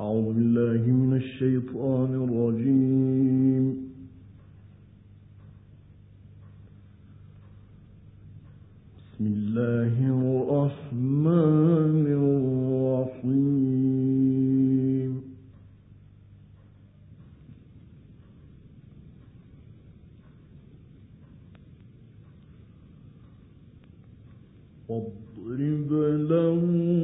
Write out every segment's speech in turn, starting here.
أعوذ بالله من الشيطان الرجيم. بسم الله الرحمن الرحيم. واضرب لهم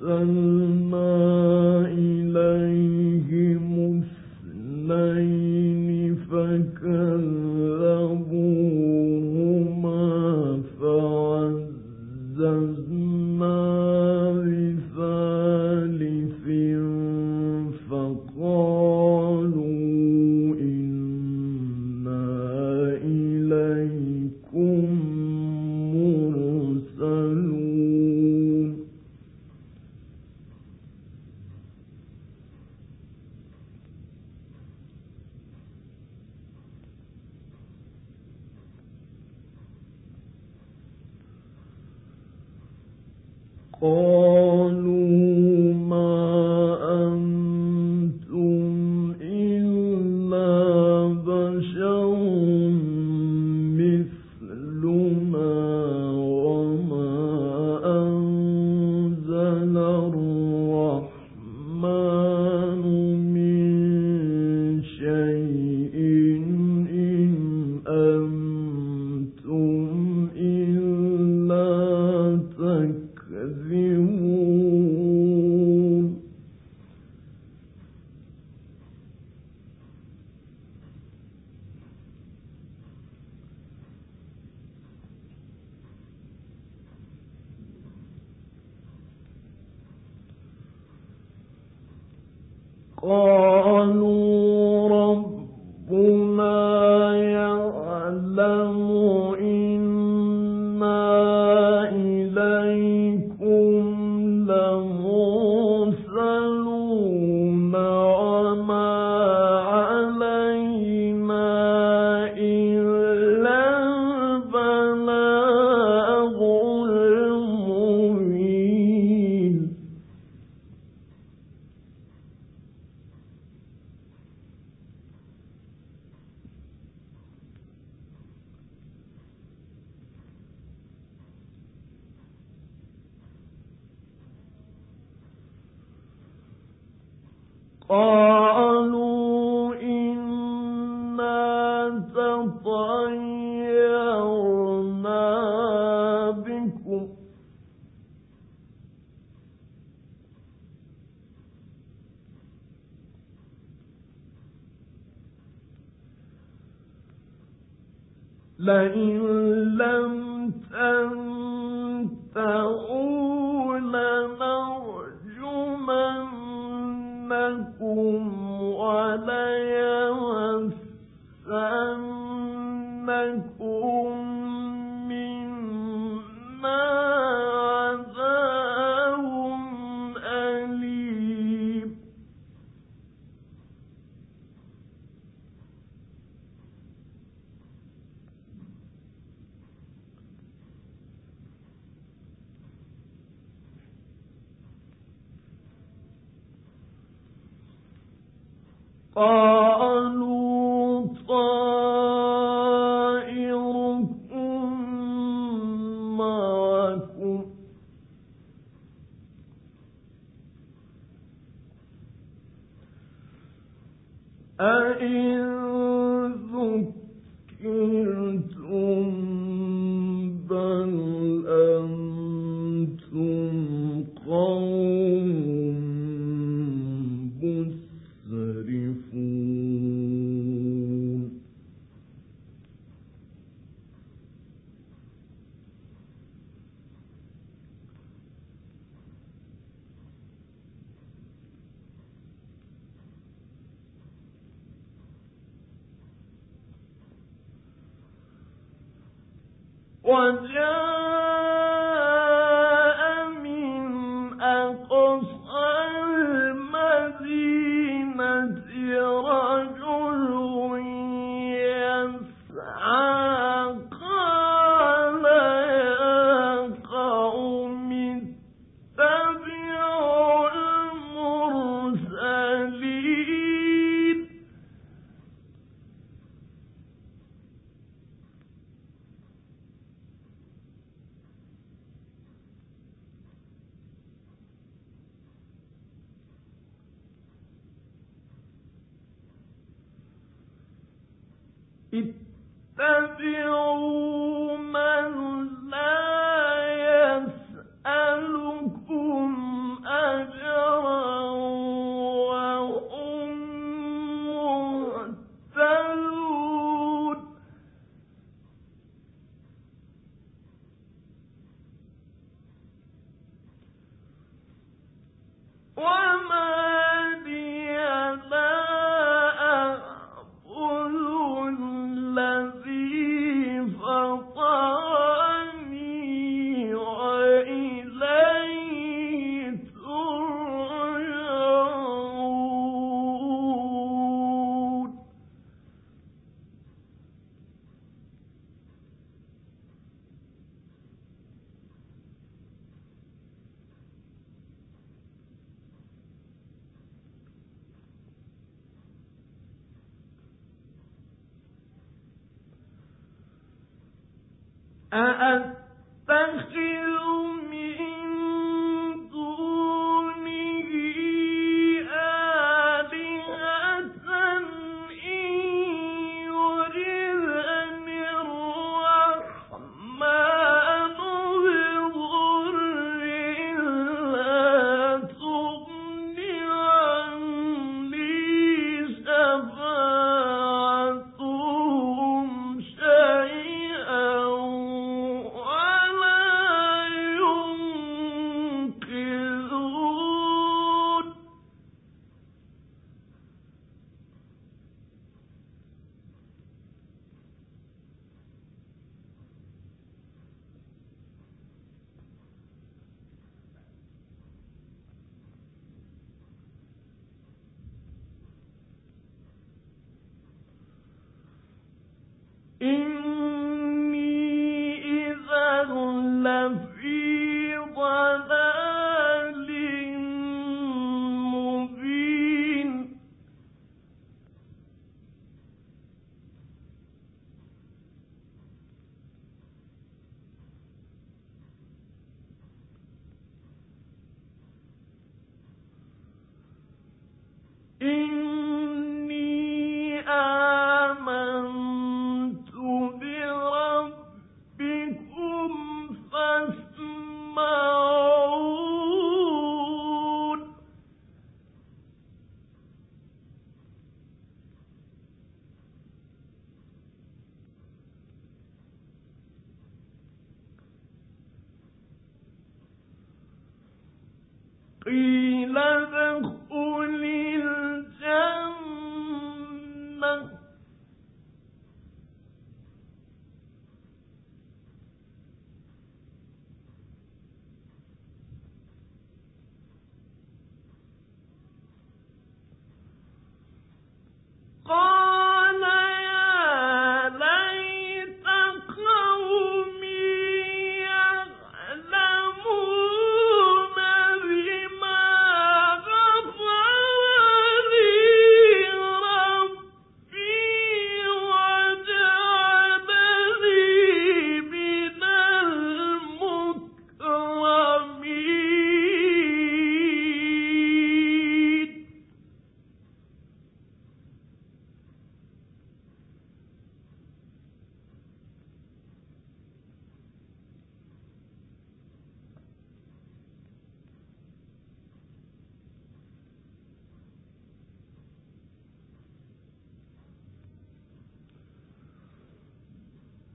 生。ஓ قالوا إنا بكم لئن لم تنتهوا وَلَيَمَسَّنَّكُمْ 哦。وجاء اتبعوا أأتخذ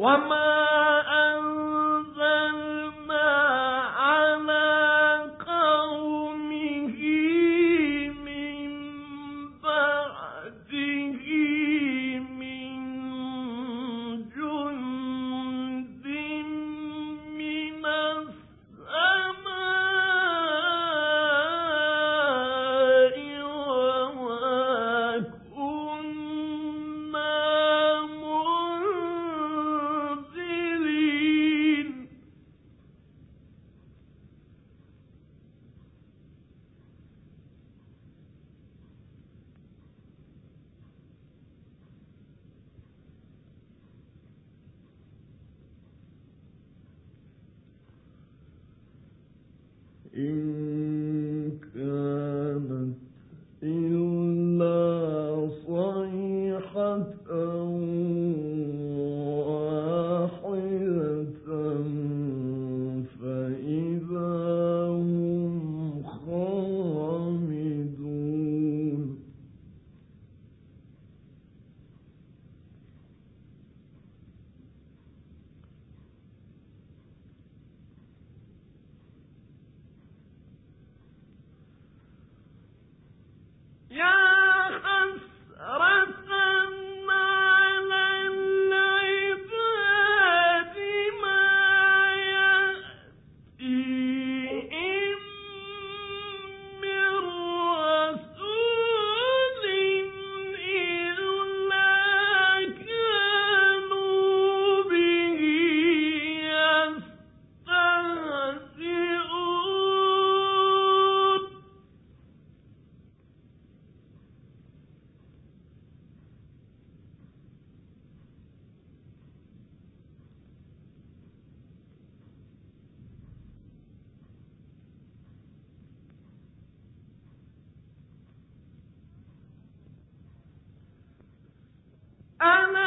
Wama ama